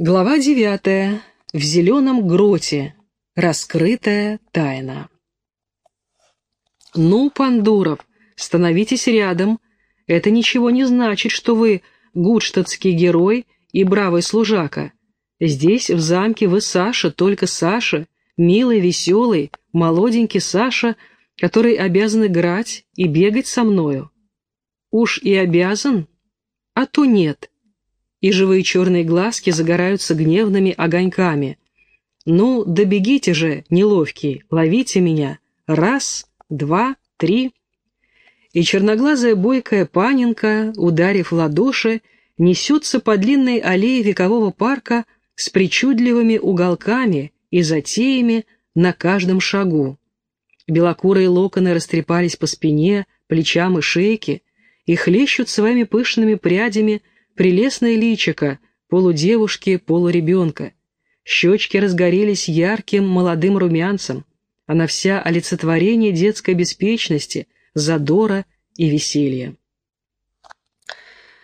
Глава девятая. В зеленом гроте. Раскрытая тайна. «Ну, Пандуров, становитесь рядом. Это ничего не значит, что вы гудштадтский герой и бравый служака. Здесь, в замке, вы Саша, только Саша, милый, веселый, молоденький Саша, который обязан играть и бегать со мною. Уж и обязан, а то нет» и живые черные глазки загораются гневными огоньками. «Ну, добегите же, неловкий, ловите меня! Раз, два, три!» И черноглазая бойкая паненка, ударив ладоши, несется по длинной аллее векового парка с причудливыми уголками и затеями на каждом шагу. Белокурые локоны растрепались по спине, плечам и шейке, и хлещут своими пышными прядями – прелестное личико, полудевушки, полуребенка. Щечки разгорелись ярким молодым румянцем. Она вся олицетворение детской беспечности, задора и веселья.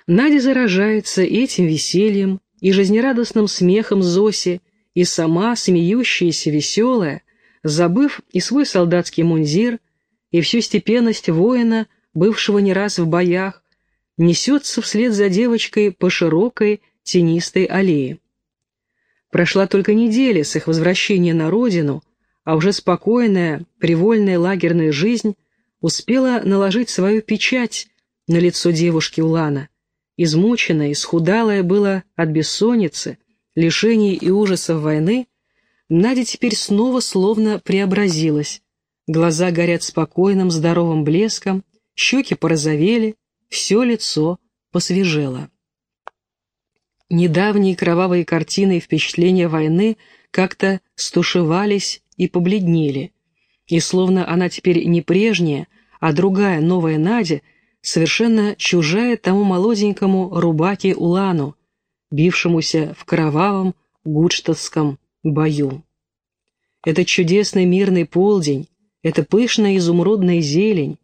Надя заражается этим весельем и жизнерадостным смехом Зоси, и сама, смеющаяся, веселая, забыв и свой солдатский мундир, и всю степенность воина, бывшего не раз в боях, несется вслед за девочкой по широкой тенистой аллее. Прошла только неделя с их возвращения на родину, а уже спокойная, привольная лагерная жизнь успела наложить свою печать на лицо девушки Улана. Измученная, исхудалая была от бессонницы, лишений и ужасов войны, Надя теперь снова словно преобразилась. Глаза горят спокойным, здоровым блеском, щеки порозовели, все лицо посвежело. Недавние кровавые картины и впечатления войны как-то стушевались и побледнели, и словно она теперь не прежняя, а другая новая Надя, совершенно чужая тому молоденькому рубаке Улану, бившемуся в кровавом гудштадтском бою. Этот чудесный мирный полдень, эта пышная изумрудная зелень,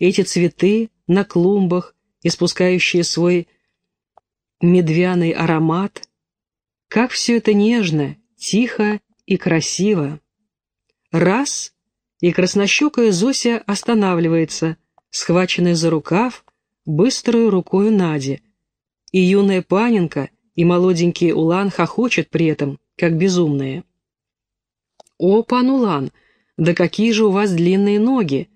эти цветы на клумбах, испускающие свой медвяный аромат. Как все это нежно, тихо и красиво. Раз, и краснощекая Зося останавливается, схваченная за рукав, быструю рукою Нади. И юная паненка, и молоденький Улан хохочет при этом, как безумные. «О, пан Улан, да какие же у вас длинные ноги!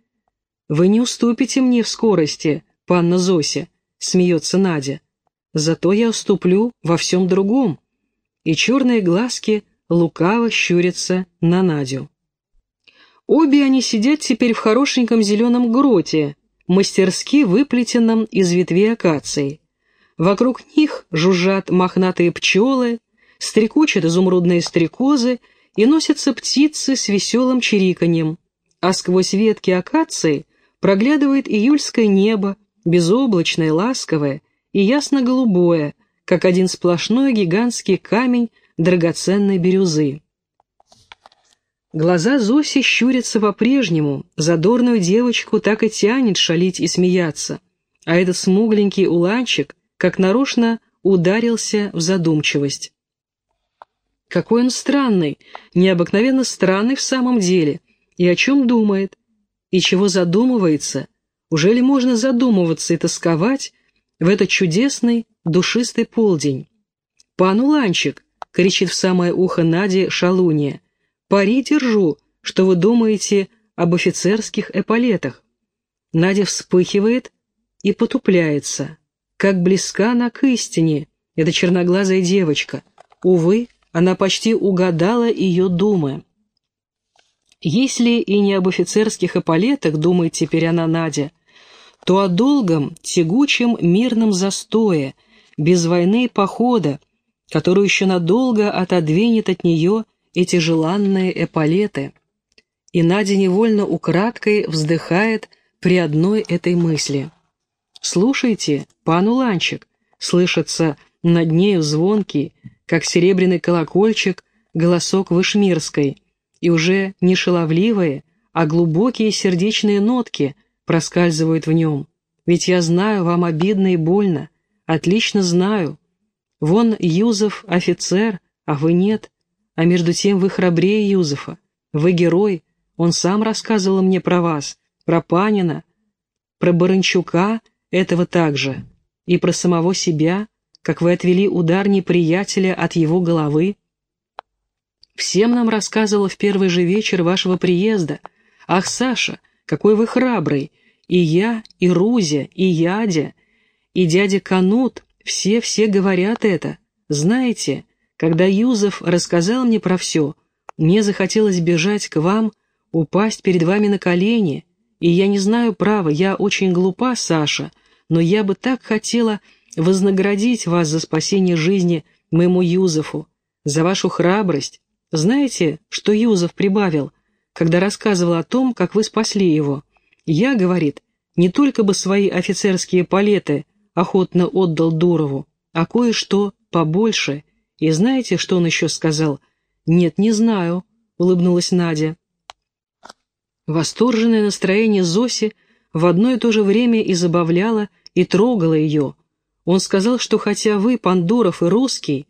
Вы не уступите мне в скорости, панна Зося», — смеется Надя. «Зато я уступлю во всем другом». И черные глазки лукаво щурятся на Надю. Обе они сидят теперь в хорошеньком зеленом гроте, мастерски выплетенном из ветвей акации. Вокруг них жужжат мохнатые пчелы, стрекочут изумрудные стрекозы и носятся птицы с веселым чириканьем, а сквозь ветки акации проглядывает июльское небо, безоблачное, ласковое и ясно-голубое, как один сплошной гигантский камень драгоценной бирюзы. Глаза Зоси щурятся по-прежнему, задорную девочку так и тянет шалить и смеяться, а этот смугленький уланчик, как нарочно, ударился в задумчивость. Какой он странный, необыкновенно странный в самом деле, и о чем думает, и чего задумывается, уже ли можно задумываться и тосковать в этот чудесный, душистый полдень? «Пан Уланчик!» — кричит в самое ухо Наде шалунья. «Пари держу, что вы думаете об офицерских эполетах». Надя вспыхивает и потупляется. Как близка она к истине, эта черноглазая девочка. Увы, она почти угадала ее думы. Если и не об офицерских эполетах думает теперь она Надя, то о долгом, тягучем мирном застое, без войны и похода, который еще надолго отодвинет от нее эти желанные эполеты. И Надя невольно украдкой вздыхает при одной этой мысли. «Слушайте, пан Уланчик», слышится над нею звонкий, как серебряный колокольчик, голосок Вышмирской, и уже не шаловливые, а глубокие сердечные нотки – проскальзывают в нем. Ведь я знаю, вам обидно и больно, отлично знаю. Вон Юзеф офицер, а вы нет. А между тем вы храбрее Юзефа. Вы герой. Он сам рассказывал мне про вас, про Панина, про Баранчука, этого также, и про самого себя, как вы отвели удар неприятеля от его головы. Всем нам рассказывал в первый же вечер вашего приезда. Ах, Саша, какой вы храбрый! И я, и Рузя, и Ядя, и дядя Канут, все-все говорят это. Знаете, когда Юзеф рассказал мне про все, мне захотелось бежать к вам, упасть перед вами на колени, и я не знаю права, я очень глупа, Саша, но я бы так хотела вознаградить вас за спасение жизни моему Юзефу, за вашу храбрость. Знаете, что Юзеф прибавил, когда рассказывал о том, как вы спасли его? Я, говорит, не только бы свои офицерские палеты охотно отдал Дурову, а кое-что побольше. И знаете, что он еще сказал? «Нет, не знаю», — улыбнулась Надя. Восторженное настроение Зоси в одно и то же время и забавляло, и трогало ее. Он сказал, что хотя вы, Пандоров и русский,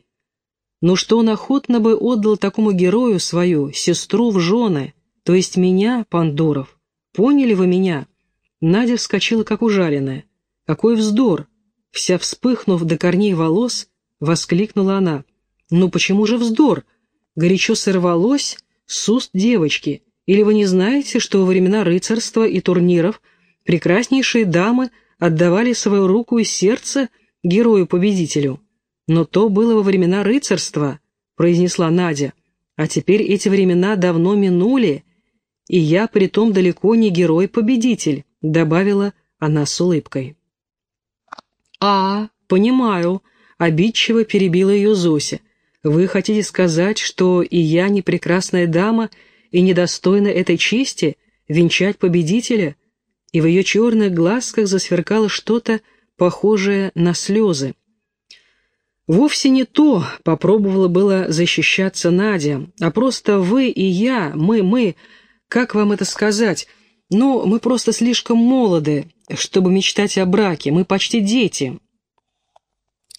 но что он охотно бы отдал такому герою свою сестру в жены, то есть меня, Пандоров. Поняли вы меня? Надя вскочила, как ужаленная. Какой вздор! Вся вспыхнув до корней волос, воскликнула она. «Ну почему же вздор?» Горячо сорвалось с уст девочки. Или вы не знаете, что во времена рыцарства и турниров прекраснейшие дамы отдавали свою руку и сердце герою-победителю? Но то было во времена рыцарства, произнесла Надя. А теперь эти времена давно минули, и я притом далеко не герой-победитель, добавила она с улыбкой. «А, понимаю», — обидчиво перебила ее Зося. «Вы хотите сказать, что и я не прекрасная дама и недостойна этой чести венчать победителя?» И в ее черных глазках засверкало что-то похожее на слезы. «Вовсе не то», — попробовала было защищаться Надя, «а просто вы и я, мы, мы, как вам это сказать, ну, мы просто слишком молоды, чтобы мечтать о браке, мы почти дети.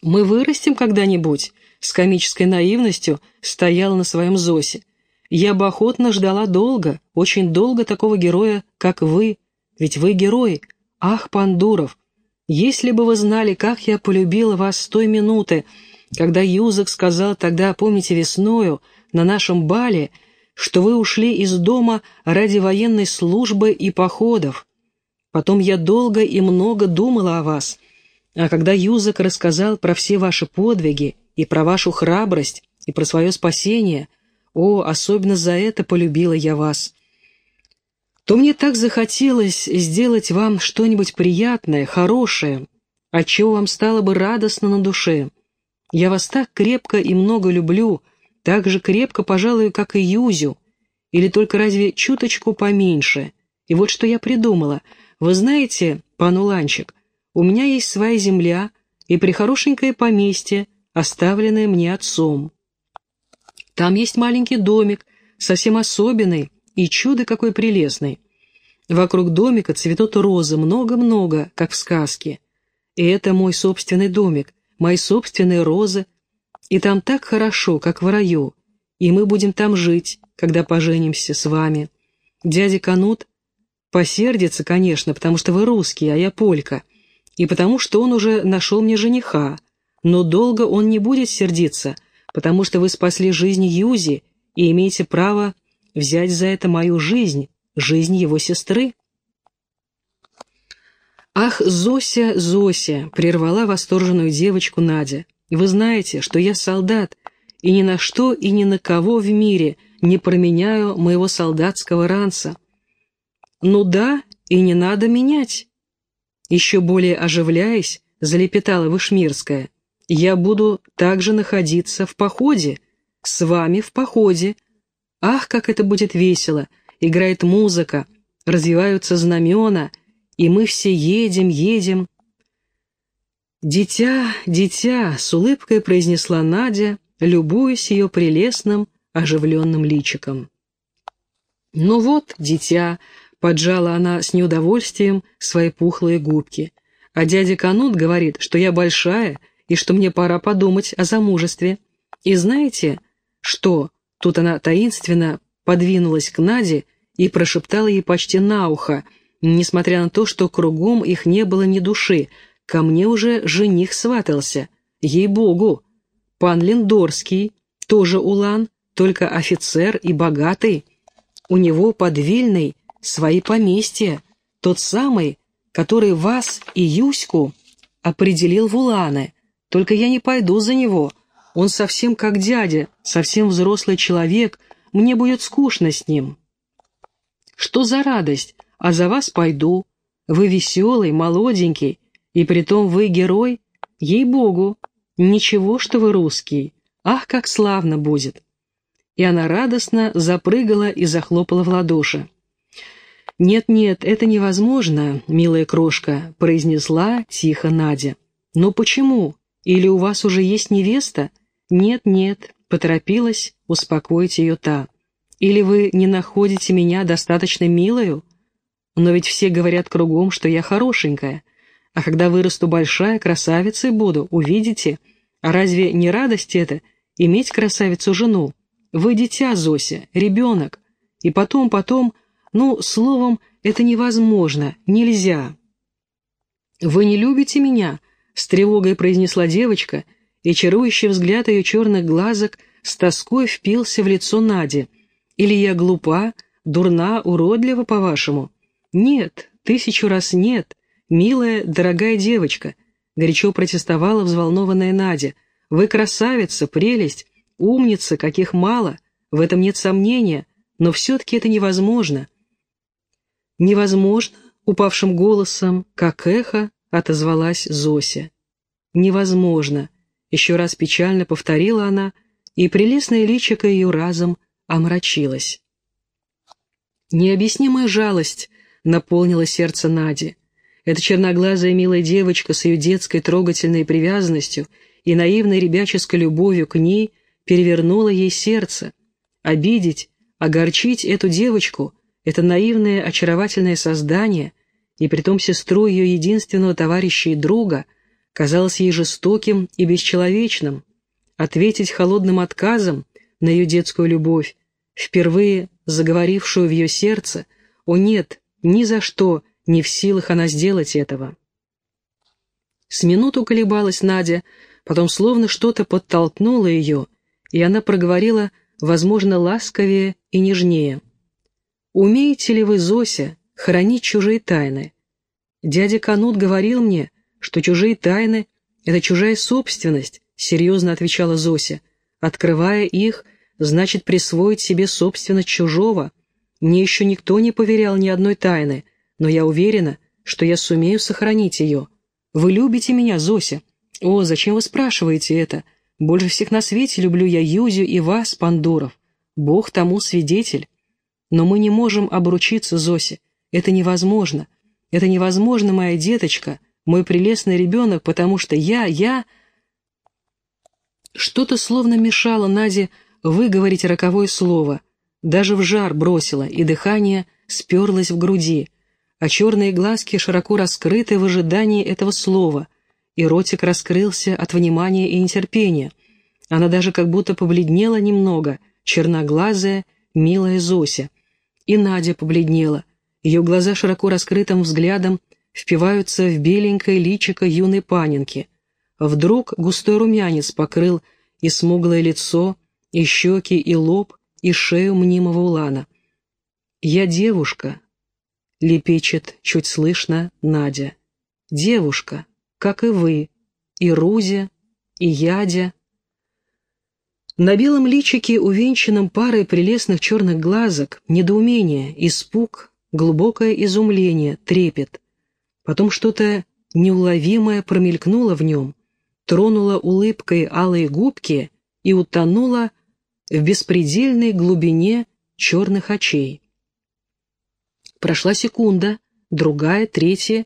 Мы вырастем когда-нибудь, с комической наивностью стояла на своем Зосе. Я бы охотно ждала долго, очень долго такого героя, как вы, ведь вы герой. Ах, Пандуров, если бы вы знали, как я полюбила вас с той минуты, когда Юзак сказал тогда, помните, весною, на нашем бале, что вы ушли из дома ради военной службы и походов. Потом я долго и много думала о вас, а когда Юзак рассказал про все ваши подвиги и про вашу храбрость и про свое спасение, о, особенно за это полюбила я вас, то мне так захотелось сделать вам что-нибудь приятное, хорошее, отчего вам стало бы радостно на душе. Я вас так крепко и много люблю, так же крепко, пожалуй, как и Юзю, или только разве чуточку поменьше. И вот что я придумала — вы знаете, пан Уланчик, у меня есть своя земля и прихорошенькое поместье, оставленное мне отцом. Там есть маленький домик, совсем особенный и чудо какой прелестный. Вокруг домика цветут розы, много-много, как в сказке. И это мой собственный домик, мои собственные розы. И там так хорошо, как в раю. И мы будем там жить, когда поженимся с вами. Дядя Канут Посердится, конечно, потому что вы русский, а я полька, и потому что он уже нашел мне жениха, но долго он не будет сердиться, потому что вы спасли жизнь Юзи и имеете право взять за это мою жизнь, жизнь его сестры. «Ах, Зося, Зося!» — прервала восторженную девочку Надя. «Вы знаете, что я солдат, и ни на что и ни на кого в мире не променяю моего солдатского ранца». «Ну да, и не надо менять». Еще более оживляясь, залепетала Вышмирская. «Я буду также находиться в походе, с вами в походе. Ах, как это будет весело! Играет музыка, развиваются знамена, и мы все едем, едем». «Дитя, дитя!» — с улыбкой произнесла Надя, любуясь ее прелестным, оживленным личиком. «Ну вот, дитя!» Поджала она с неудовольствием свои пухлые губки. А дядя Канут говорит, что я большая и что мне пора подумать о замужестве. И знаете, что...» Тут она таинственно подвинулась к Наде и прошептала ей почти на ухо, несмотря на то, что кругом их не было ни души, ко мне уже жених сватался. Ей-богу! Пан Лендорский, тоже улан, только офицер и богатый. У него под Вильной свои поместья, тот самый, который вас и Юську определил в уланы. Только я не пойду за него. Он совсем как дядя, совсем взрослый человек, мне будет скучно с ним. Что за радость? А за вас пойду. Вы веселый, молоденький, и притом вы герой. Ей-богу, ничего, что вы русский. Ах, как славно будет!» И она радостно запрыгала и захлопала в ладоши. «Нет-нет, это невозможно, милая крошка», — произнесла тихо Надя. «Но почему? Или у вас уже есть невеста?» «Нет-нет», — поторопилась успокоить ее та. «Или вы не находите меня достаточно милою? Но ведь все говорят кругом, что я хорошенькая. А когда вырасту большая, красавицей буду, увидите. А разве не радость это, иметь красавицу-жену? Вы дитя, Зося, ребенок. И потом, потом, ну, словом, это невозможно, нельзя». «Вы не любите меня?» — с тревогой произнесла девочка, и чарующий взгляд ее черных глазок с тоской впился в лицо Нади. «Или я глупа, дурна, уродлива, по-вашему?» «Нет, тысячу раз нет, милая, дорогая девочка», — горячо протестовала взволнованная Надя. «Вы красавица, прелесть, умница, каких мало, в этом нет сомнения, но все-таки это невозможно». «Невозможно», — упавшим голосом, как эхо, отозвалась Зося. «Невозможно», — еще раз печально повторила она, и прелестное личико ее разом омрачилось. Необъяснимая жалость наполнила сердце Нади. Эта черноглазая милая девочка с ее детской трогательной привязанностью и наивной ребяческой любовью к ней перевернула ей сердце. Обидеть, огорчить эту девочку это наивное, очаровательное создание, и притом сестру ее единственного товарища и друга, казалось ей жестоким и бесчеловечным. Ответить холодным отказом на ее детскую любовь, впервые заговорившую в ее сердце, о нет, ни за что не в силах она сделать этого. С минуту колебалась Надя, потом словно что-то подтолкнуло ее, и она проговорила, возможно, ласковее и нежнее. «Умеете ли вы, Зося, хранить чужие тайны? Дядя Канут говорил мне, что чужие тайны — это чужая собственность», — серьезно отвечала Зося. «Открывая их, значит присвоить себе собственность чужого. Мне еще никто не поверял ни одной тайны, но я уверена, что я сумею сохранить ее. Вы любите меня, Зося? О, зачем вы спрашиваете это? Больше всех на свете люблю я Юзю и вас, Пандоров. Бог тому свидетель». Но мы не можем обручиться, Зосе. Это невозможно. Это невозможно, моя деточка, мой прелестный ребенок, потому что я, я... Что-то словно мешало Наде выговорить роковое слово. Даже в жар бросило, и дыхание сперлось в груди, а черные глазки широко раскрыты в ожидании этого слова, и ротик раскрылся от внимания и нетерпения. Она даже как будто побледнела немного, черноглазая, милая Зося. И Надя побледнела. Ее глаза широко раскрытым взглядом впиваются в беленькое личико юной панинки. Вдруг густой румянец покрыл и смуглое лицо, и щеки, и лоб, и шею мнимого улана. «Я девушка», — лепечет чуть слышно Надя. «Девушка, как и вы, и Рузя, и Ядя, на белом личике, увенчанном парой прелестных черных глазок, недоумение, испуг, глубокое изумление, трепет. Потом что-то неуловимое промелькнуло в нем, тронуло улыбкой алые губки и утонуло в беспредельной глубине черных очей. Прошла секунда, другая, третья,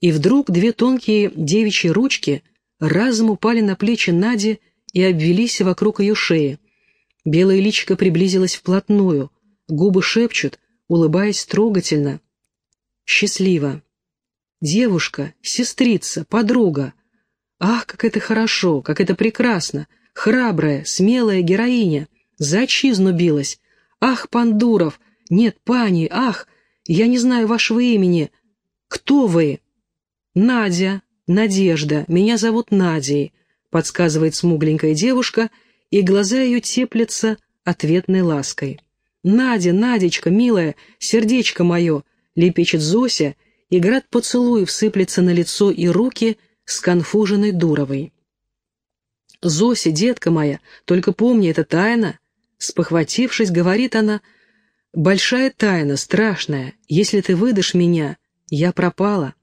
и вдруг две тонкие девичьи ручки разом упали на плечи Нади и обвелись вокруг ее шеи. Белое личико приблизилось вплотную, губы шепчут, улыбаясь трогательно. Счастливо. Девушка, сестрица, подруга. Ах, как это хорошо, как это прекрасно! Храбрая, смелая героиня! За отчизну билась! Ах, Пандуров! Нет, пани, ах! Я не знаю вашего имени. Кто вы?» «Надя, Надежда, меня зовут Надей», — подсказывает смугленькая девушка, и глаза ее теплятся ответной лаской. «Надя, Надечка, милая, сердечко мое!» — лепечет Зося, и град поцелуев сыплется на лицо и руки сконфуженной Дуровой. «Зося, детка моя, только помни, это тайна!» Спохватившись, говорит она, «Большая тайна, страшная, если ты выдашь меня, я пропала».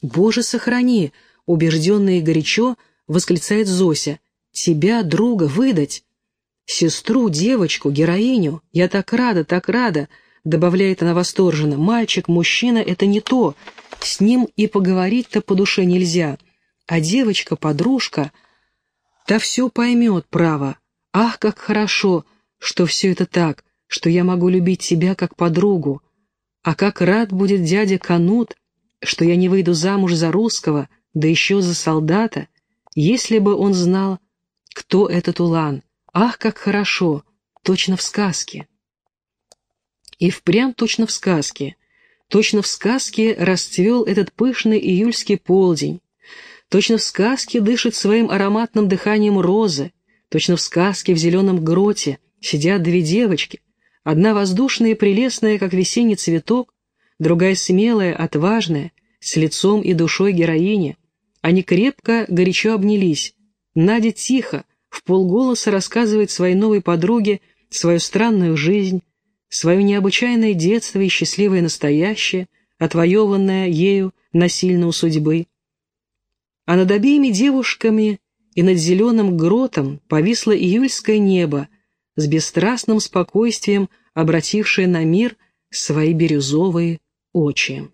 «Боже, сохрани!» — убежденно и горячо восклицает Зося. «Тебя, друга, выдать!» «Сестру, девочку, героиню! Я так рада, так рада!» — добавляет она восторженно. «Мальчик, мужчина — это не то. С ним и поговорить-то по душе нельзя. А девочка, подружка, та все поймет, право. Ах, как хорошо, что все это так, что я могу любить тебя как подругу. А как рад будет дядя Канут, что я не выйду замуж за русского, да еще за солдата, если бы он знал, кто этот Улан. Ах, как хорошо, точно в сказке. И впрямь точно в сказке. Точно в сказке расцвел этот пышный июльский полдень. Точно в сказке дышит своим ароматным дыханием розы. Точно в сказке в зеленом гроте сидят две девочки. Одна воздушная и прелестная, как весенний цветок, другая смелая, отважная, с лицом и душой героини. Они крепко, горячо обнялись. Надя тихо, в полголоса рассказывает своей новой подруге свою странную жизнь, свое необычайное детство и счастливое настоящее, отвоеванное ею насильно у судьбы. А над обеими девушками и над зеленым гротом повисло июльское небо, с бесстрастным спокойствием обратившее на мир свои бирюзовые очи.